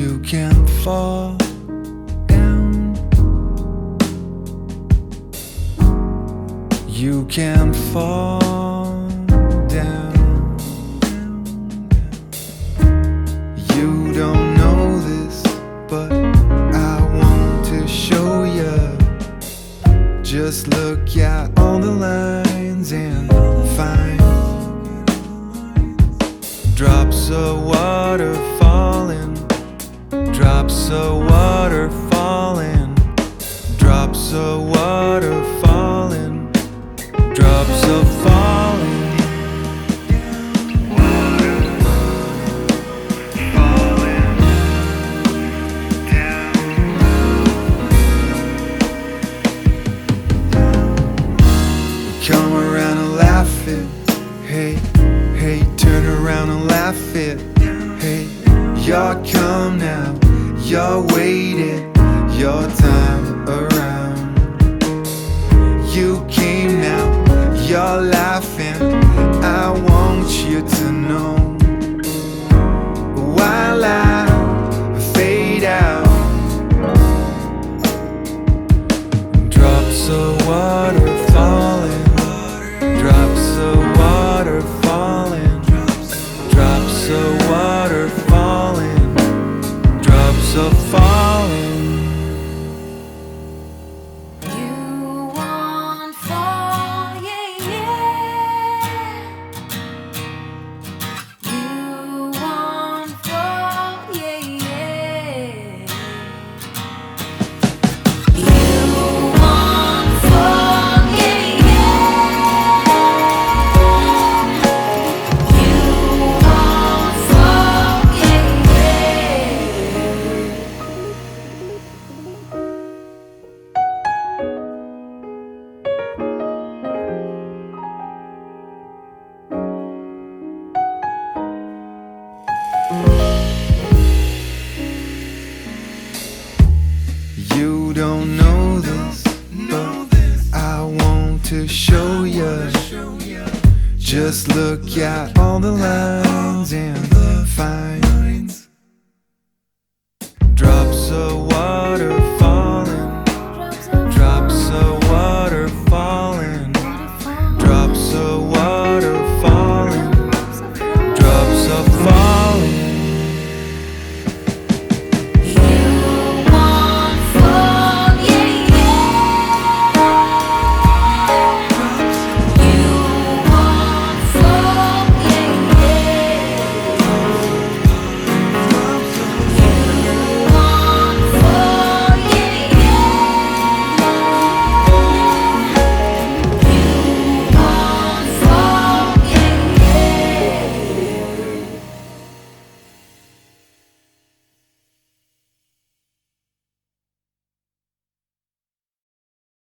You can fall down. You can fall down. You don't know this, but I want to show you. Just look at all the lines and find drops of water drops of water falling, drops of water falling, drops of falling. Come around and laugh it. Hey, hey, turn around and laugh it. Hey, y'all come now. You're waiting your time around. show. Just look at all the lines and the fines. Drops away.